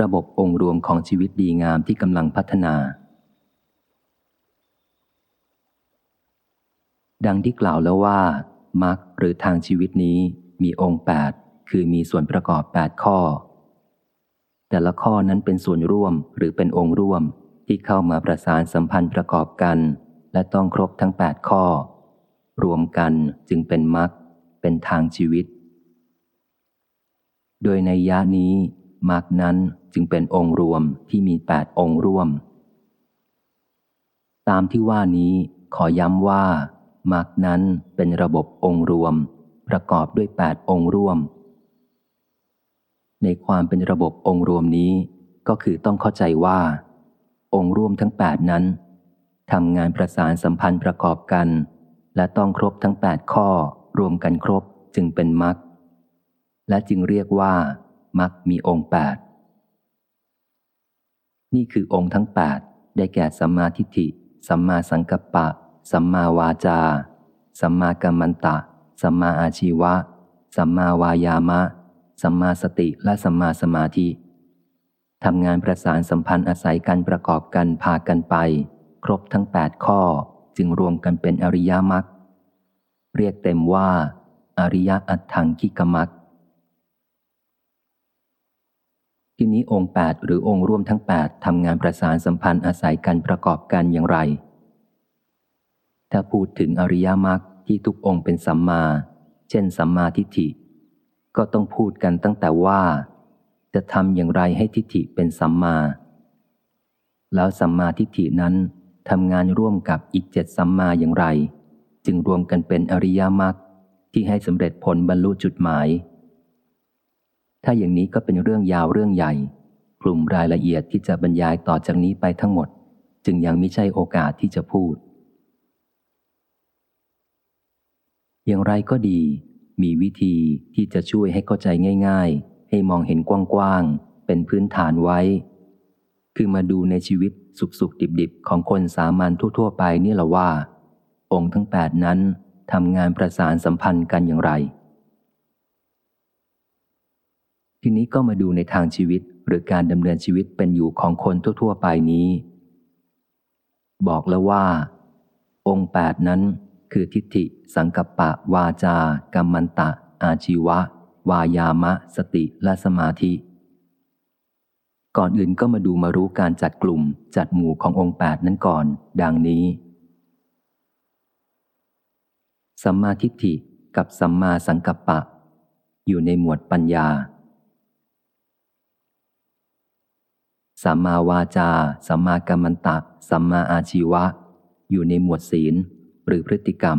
ระบบองค์รวมของชีวิตดีงามที่กำลังพัฒนา ดังที่กล่าวแล้วว่ามรรคหรือทางชีวิตนี้มีองค์ 8 คือมีส่วนประกอบ 8 ข้อ แต่ละข้อนั้นเป็นส่วนร่วมหรือเป็นองค์ร่วมที่เข้ามาประสานสัมพันธ์ประกอบกัน และต้องครบทั้ง 8 ข้อ รวมกันจึงเป็นมรรคเป็นทางชีวิต โดยในยะนี้ มรรคนั้นจึงเป็นองค์รวมที่มี8องค์ร่วม ตามที่ว่านี้ขอย้ำว่ามรรคนั้นเป็นระบบองค์รวม ประกอบด้วย8องค์ร่วม ในความเป็นระบบองค์รวมนี้ ก็คือต้องเข้าใจว่า องค์ร่วมทั้ง8นั้นทำงานประสานสัมพันธ์ประกอบกัน และต้องครบทั้ง8ข้อรวมกันครบจึงเป็นมรรคและจึงเรียกว่า มักมีองค์8นี่คือองค์ทั้ง8ได้แก่สัมมาทิฏฐิ สัมมาสังกัปปะ สัมมาวาจา สัมมากัมมันตะ สัมมาอาชีวะ สัมมาวายามะ สัมมาสติและสัมมาสมาธิทำงานประสานสัมพันธ์อาศัยกันประกอบกันพากันไป ครบทั้ง 8 ข้อจึงรวมกันเป็นอริยมรรคเรียกเต็มว่า อริยอัตถังคิกมรรค ทีนี้องค์ 8 หรือองค์ร่วมทั้ง 8ทำงานประสานสัมพันธ์อาศัยกันประกอบกันอย่างไร ถ้าพูดถึงอริยมรรคที่ทุกองค์เป็นสัมมา เช่น สัมมาทิฏฐิ ก็ต้องพูดกันตั้งแต่ว่า จะทำอย่างไรให้ทิฏฐิเป็นสัมมา แล้วสัมมาทิฏฐินั้นทำงานร่วมกับอีกเจ็ดสัมมาอย่างไร จึงรวมกันเป็นอริยมรรคที่ให้สำเร็จผลบรรลุจุดหมาย ถ้าอย่างนี้ก็เป็นเรื่องยาวเรื่องใหญ่ กลุ่มรายละเอียดที่จะบรรยายต่อจากนี้ไปทั้งหมด จึงยังไม่ใช่โอกาสที่จะพูด อย่างไรก็ดี มีวิธีที่จะช่วยให้เข้าใจง่าย ๆ ให้มองเห็นกว้างๆ เป็นพื้นฐานไว้ คือมาดูในชีวิตสุขๆดิบๆ ของคนสามัญทั่วๆ ไปนี่แหละว่า องค์ทั้งแปดนั้นทำงานประสานสัมพันธ์กันอย่างไร ทีนี้ก็มาดูในทางชีวิตหรือการดำเนินชีวิตเป็นอยู่ของคนทั่ว ๆ ไปนี้ บอกแล้วว่า องค์แปดนั้น คือทิฏฐิ สังกัปปะ วาจากัมมันตะ อาชีวะ วายามะ สติและสมาธิ ก่อนอื่นก็มาดูมารู้การจัดกลุ่มจัดหมู่ขององค์แปดนั้นก่อน ดังนี้ สัมมาทิฏฐิกับสัมมาสังกัปปะ อยู่ในหมวดปัญญา สัมมาวาจา สัมมากัมมันตะ สัมมาอาชีวะ อยู่ในหมวดศีลหรือพฤติกรรม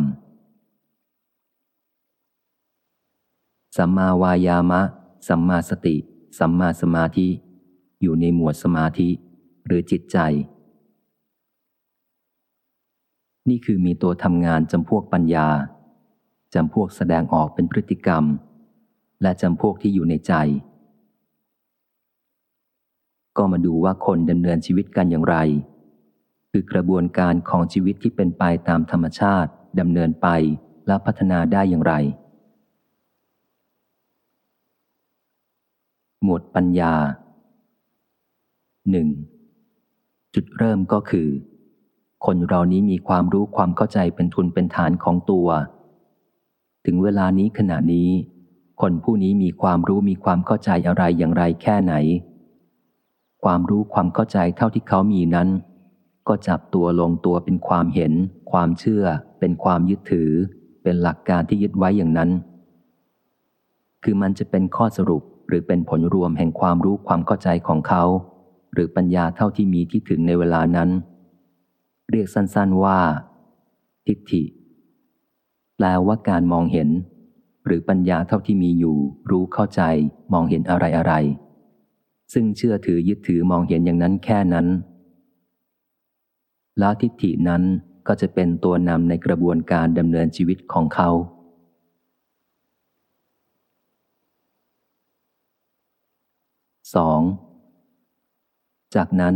สัมมาวายามะ สัมมาสติ สัมมาสมาธิ อยู่ในหมวดสมาธิ หรือจิตใจ นี่คือมีตัวทำงานจำพวกปัญญาจำพวกแสดงออกเป็นพฤติกรรม และจำพวกที่อยู่ในใจ ก็มาดูว่าคนดำเนินชีวิตกันอย่างไร คือกระบวนการของชีวิตที่เป็นไปตามธรรมชาติดำเนินไปและพัฒนาได้อย่างไร หมวดปัญญาหนึ่งจุดเริ่มก็คือ คนเรานี้มีความรู้ความเข้าใจเป็นทุนเป็นฐานของตัว ถึงเวลานี้ขณะนี้ คนผู้นี้มีความรู้มีความเข้าใจอะไรอย่างไรแค่ไหน ความรู้ความเข้าใจเท่าที่เขามีนั้น ก็จับตัวลงตัวเป็นความเห็น ความเชื่อ เป็นความยึดถือ เป็นหลักการที่ยึดไว้อย่างนั้น คือมันจะเป็นข้อสรุปหรือเป็นผลรวมแห่งความรู้ความเข้าใจของเขา หรือปัญญาเท่าที่มีที่ถึงในเวลานั้น เรียกสั้นๆว่า ทิฏฐิ แปลว่าการมองเห็น หรือปัญญาเท่าที่มีอยู่ รู้เข้าใจ มองเห็นอะไรอะไร ซึ่งเชื่อถือยึดถือมองเห็นอย่างนั้นแค่นั้น แล้วทิฏฐินั้นก็จะเป็นตัวนำในกระบวนการดำเนินชีวิตของเขา 2. จากนั้น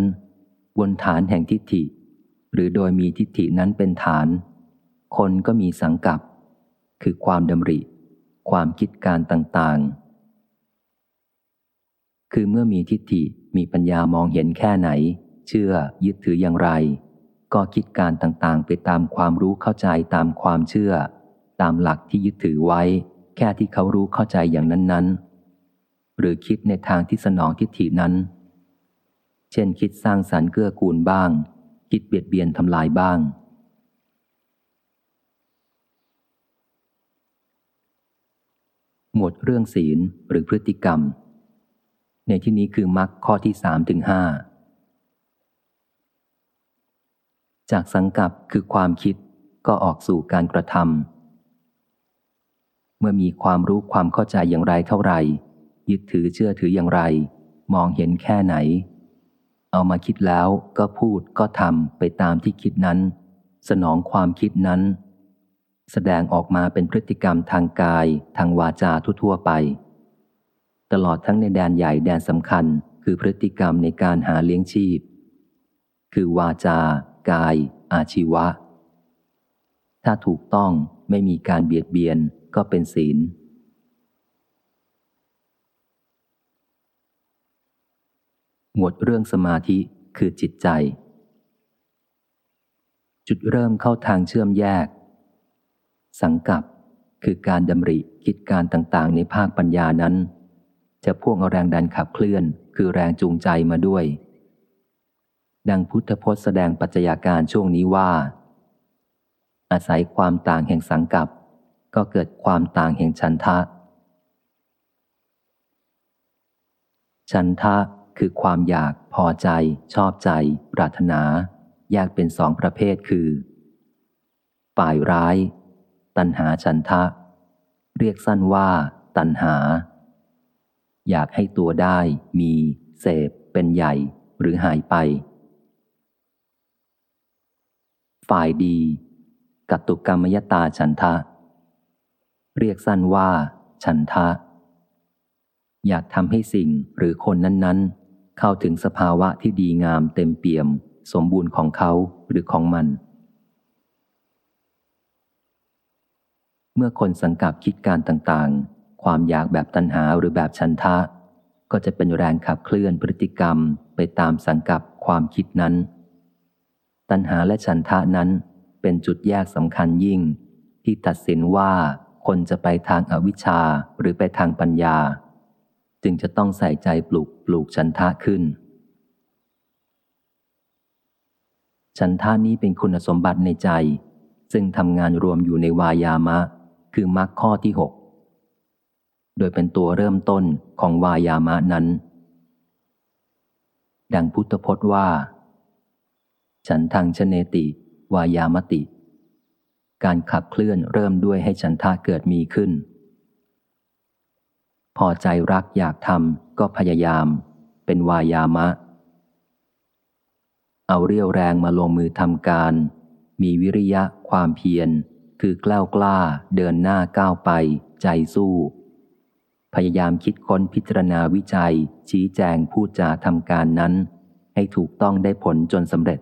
บนฐานแห่งทิฏฐิ หรือโดยมีทิฏฐินั้นเป็นฐาน คนก็มีสังกับ คือความดำริ ความคิดการต่างๆ คือเมื่อมีทิฏฐิมีปัญญามองเห็นแค่ไหน เชื่อยึดถืออย่างไร ก็คิดการต่างๆ ไปตามความรู้เข้าใจตามความเชื่อ ตามหลักที่ยึดถือไว้ แค่ที่เขารู้เข้าใจอย่างนั้นๆ หรือคิดในทางที่สนองทิฏฐินั้น เช่นคิดสร้างสรรค์เกื้อกูลบ้าง คิดเบียดเบียนทำลายบ้างหมวดเรื่องศีลหรือพฤติกรรม ในที่นี้คือมรรคข้อที่สามถึงห้าจากสังกับคือความคิดก็ออกสู่การกระทำเมื่อมีความรู้ความเข้าใจอย่างไรเท่าไหร่ ยึดถือเชื่อถืออย่างไร มองเห็นแค่ไหน เอามาคิดแล้วก็พูดก็ทำไปตามที่คิดนั้น สนองความคิดนั้น แสดงออกมาเป็นพฤติกรรมทางกาย ทางวาจาทั่วๆไป ตลอดทั้งในแดนใหญ่แดนสำคัญ คือพฤติกรรมในการหาเลี้ยงชีพ คือวาจา กาย อาชีวะ ถ้าถูกต้องไม่มีการเบียดเบียนก็เป็นศีล หมวดเรื่องสมาธิคือจิตใจ จุดเริ่มเข้าทางเชื่อมแยก สังกับคือการดำริคิดการต่างๆ ในภาคปัญญานั้น จะพ่วงเอาแรงดันขับเคลื่อน คือแรงจูงใจมาด้วย ดังพุทธพจน์แสดงปัจจัยาการช่วงนี้ว่า อาศัยความต่างแห่งสังกับ ก็เกิดความต่างแห่งฉันทะฉันทะคือความอยากพอใจ ชอบใจ ปรารถนา แยกเป็นสองประเภทคือ ฝ่ายร้าย ตัณหาฉันทะ เรียกสั้นว่า ตัณหา อยากให้ตัวได้ มี เสพ เป็นใหญ่ หรือหายไป ฝ่ายดี กัตุกรรมยตาฉันทะ เรียกสั้นว่า ฉันทะ อยากทำให้สิ่งหรือคนนั้น ๆ เข้าถึงสภาวะที่ดีงามเต็มเปี่ยม สมบูรณ์ของเขาหรือของมันเมื่อคนสังกับคิดการต่างๆ ความอยากแบบตัณหาหรือแบบฉันทะ ก็จะเป็นแรงขับเคลื่อนพฤติกรรมไปตามสังกับความคิดนั้น ตัณหาและฉันทะนั้นเป็นจุดแยกสำคัญยิ่ง ที่ตัดสินว่าคนจะไปทางอาวิชชาหรือไปทางปัญญา จึงจะต้องใส่ใจปลูกปลูกฉันทะขึ้นฉันทานี้เป็นคุณสมบัติในใจ ซึ่งทำงานรวมอยู่ในวายามะ คือมรรคข้อที่หก โดยเป็นตัวเริ่มต้นของวายามะนั้น ดังพุทธพจน์ว่า ฉันทางชเนติ วายามติ การขับเคลื่อนเริ่มด้วยให้ฉันทาเกิดมีขึ้น พอใจรักอยากทำก็พยายาม เป็นวายามะ เอาเรี่ยวแรงมาลงมือทำการ มีวิริยะความเพียร คือกล้ากล้าเดินหน้าก้าวไป ใจสู้ พยายามคิดค้นพิจารณาวิจัย ชี้แจงพูดจาทำการนั้น ให้ถูกต้องได้ผลจนสำเร็จ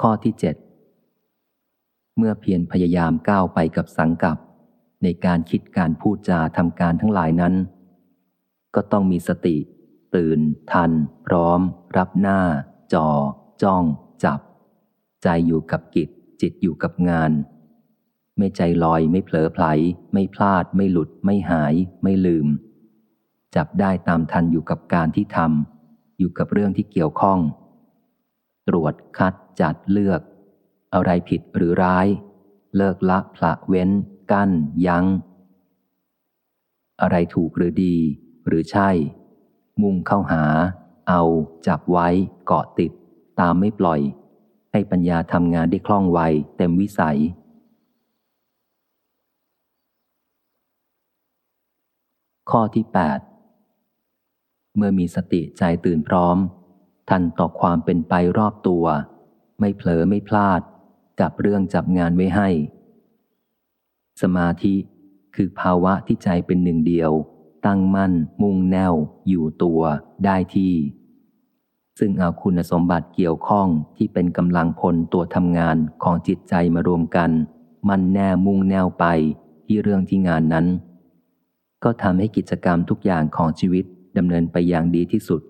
ข้อที่เจ็ดเมื่อเพียรพยายามก้าวไปกับสังกับ ในการคิดการพูดจาทำการทั้งหลายนั้น ก็ต้องมีสติ ตื่น ทัน พร้อม รับหน้า จอ จ้อง จับ ใจอยู่กับกิจ จิตอยู่กับงาน ไม่ใจลอย ไม่เผลอไผล ไม่พลาด ไม่หลุด ไม่หาย ไม่ลืม จับได้ตามทันอยู่กับการที่ทำอยู่กับเรื่องที่เกี่ยวข้อง ตรวจคัดจัดเลือก อะไรผิดหรือร้าย เลิกละผละเว้น กั้น ยัง้ง อะไรถูกหรือดี หรือใช่ มุ่งเข้าหา เอา จับไว้ เกาะติด ตามไม่ปล่อย ให้ปัญญาทำงานได้คล่องไวเต็มวิสัย ข้อที่ 8 เมื่อมีสติใจตื่นพร้อม ทันต่อความเป็นไปรอบตัว ไม่เผลอไม่พลาด จับเรื่องจับงานไว้ให้ สมาธิคือภาวะที่ใจเป็นหนึ่งเดียว ตั้งมั่น มุ่งแนวอยู่ตัวได้ที่ ซึ่งเอาคุณสมบัติเกี่ยวข้องที่เป็นกำลังพลตัวทำงานของจิตใจมารวมกัน มั่นแน่มุ่งแนวไปที่เรื่องที่งานนั้น ก็ทำให้กิจกรรมทุกอย่างของชีวิตดำเนินไปอย่างดีที่สุด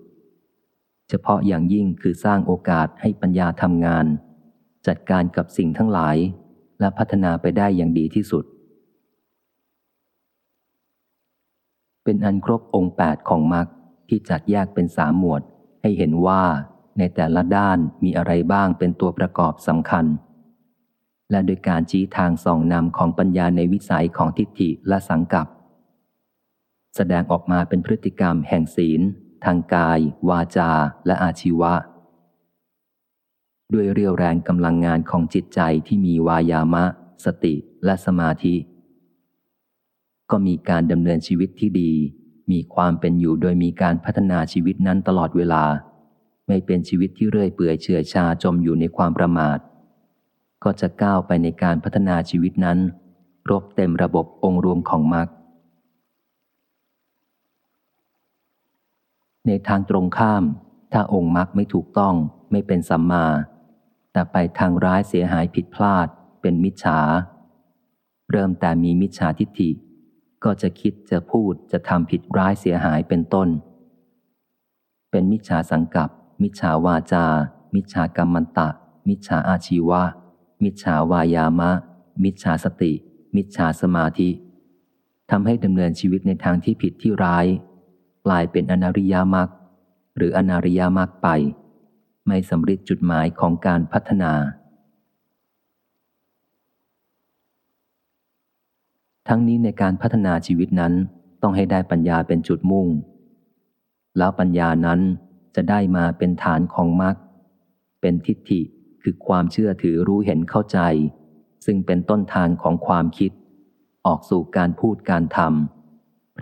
เฉพาะอย่างยิ่งคือสร้างโอกาสให้ปัญญาทำงาน จัดการกับสิ่งทั้งหลาย และพัฒนาไปได้อย่างดีที่สุด เป็นอันครบองค์แปดของมรรคที่จัดแยกเป็นสามหมวด ให้เห็นว่าในแต่ละด้านมีอะไรบ้างเป็นตัวประกอบสำคัญ และโดยการชี้ทางส่องนำของปัญญาในวิสัยของทิฏฐิและสังกัป แสดงออกมาเป็นพฤติกรรมแห่งศีล ทางกาย วาจา และอาชีวะ ด้วยเรียวแรงกำลังงานของจิตใจที่มีวายามะ สติและสมาธิ ก็มีการดำเนินชีวิตที่ดี มีความเป็นอยู่โดยมีการพัฒนาชีวิตนั้นตลอดเวลา ไม่เป็นชีวิตที่เรื่อยเปื่อยเฉื่อยชาจมอยู่ในความประมาท ก็จะก้าวไปในการพัฒนาชีวิตนั้นรบเต็มระบบองค์รวมของมรรค ในทางตรงข้าม ถ้าองค์มรรคไม่ถูกต้องไม่เป็นสัมมา แต่ไปทางร้ายเสียหายผิดพลาด เป็นมิจฉา เริ่มแต่มีมิจฉาทิฏฐิ ก็จะคิดจะพูดจะทำผิดร้ายเสียหายเป็นต้น เป็นมิจฉาสังกัปมิจฉาวาจา มิจฉากรรมันตะ มิจฉาอาชีวะ มิจฉาวายามะ มิจฉาสติ มิจฉาสมาธิทำให้ดำเนินชีวิตในทางที่ผิดที่ร้าย กลายเป็นอนาริยมรรคหรืออนาริยมรรคไป ไม่สำเร็จจุดหมายของการพัฒนา ทั้งนี้ในการพัฒนาชีวิตนั้นต้องให้ได้ปัญญาเป็นจุดมุ่ง แล้วปัญญานั้นจะได้มาเป็นฐานของมรรคเป็นทิฏฐิคือความเชื่อถือรู้เห็นเข้าใจ ซึ่งเป็นต้นทางของความคิด ออกสู่การพูดการทำ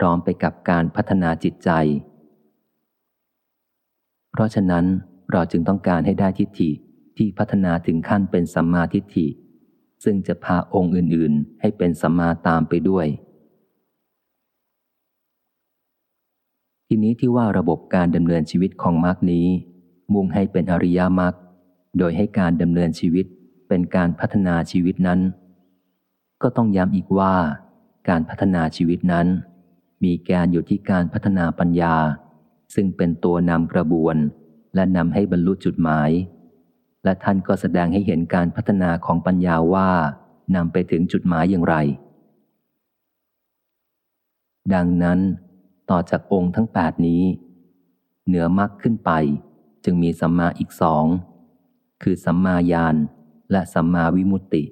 ร้อมไปกับการพัฒนาจิตใจ เพราะฉะนั้นเราจึงต้องการให้ได้ทิฏฐิที่พัฒนาถึงขั้นเป็นสัมมาทิฏฐิ ซึ่งจะพาองค์อื่น ๆ ให้เป็นสัมมาตามไปด้วย ทีนี้ที่ว่าระบบการดำเนินชีวิตของมรรคนี้ มุ่งให้เป็นอริยมรรคโดยให้การดำเนินชีวิตเป็นการพัฒนาชีวิตนั้น ก็ต้องย้ำอีกว่า การพัฒนาชีวิตนั้น มีแกนอยู่ที่การพัฒนาปัญญา ซึ่งเป็นตัวนำกระบวน และนำให้บรรลุจุดหมาย และท่านก็แสดงให้เห็นการพัฒนาของปัญญาว่านำไปถึงจุดหมายอย่างไร ดังนั้น ต่อจากองค์ทั้งแปดนี้ เหนือมรรคขึ้นไป จึงมีสัมมาอีกสอง คือสัมมาญาณและสัมมาวิมุตติ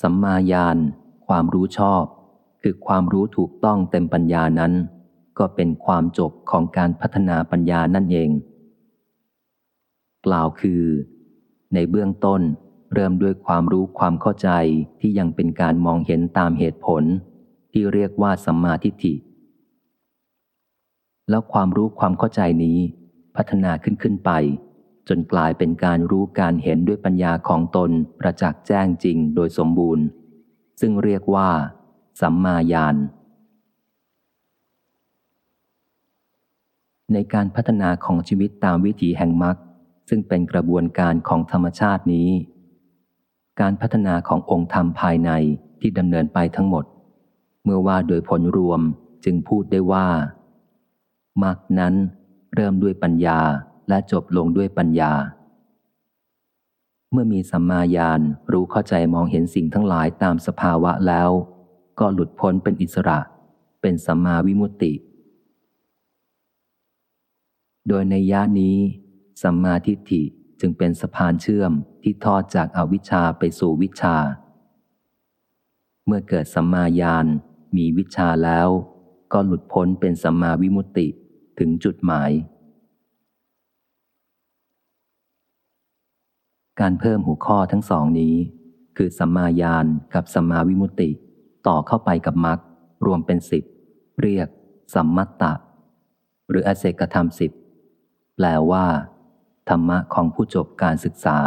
สัมมาญาณ ความรู้ชอบ คือความรู้ถูกต้องเต็มปัญญานั้น ก็เป็นความจบของการพัฒนาปัญญานั่นเอง กล่าวคือ ในเบื้องต้นเริ่มด้วยความรู้ความเข้าใจที่ยังเป็นการมองเห็นตามเหตุผล ที่เรียกว่าสัมมาทิฏฐิ แล้วความรู้ความเข้าใจนี้ พัฒนาขึ้นขึ้นไป จนกลายเป็นการรู้การเห็นด้วยปัญญาของตนประจักษ์แจ้งจริงโดยสมบูรณ์ ซึ่งเรียกว่า สัมมาญาณ ในการพัฒนาของชีวิตตามวิถีแห่งมรรคซึ่งเป็นกระบวนการของธรรมชาตินี้ การพัฒนาขององค์ธรรมภายในที่ดำเนินไปทั้งหมด เมื่อว่าโดยผลรวมจึงพูดได้ว่ามรรคนั้นเริ่มด้วยปัญญาและจบลงด้วยปัญญา เมื่อมีสัมมาญาณรู้เข้าใจมองเห็นสิ่งทั้งหลายตามสภาวะแล้ว ก็หลุดพ้นเป็นอิสระ เป็นสัมมาวิมุตติ โดยในยะนี้สัมมาทิฏฐิจึงเป็นสะพานเชื่อมที่ทอดจากอาวิชชาไปสู่วิชา เมื่อเกิดสัมมาญาณมีวิชาแล้ว ก็หลุดพ้นเป็นสัมมาวิมุตติถึงจุดหมาย การเพิ่มหัวข้อทั้งสองนี้ คือสัมมาญาณกับสัมมาวิมุตติ ต่อเข้าไปกับมรรครวมเป็นสิบเรียก สัมมัตตะ หรืออเศกธรรมสิบแปลว่า ธรรมะของผู้จบการศึกษา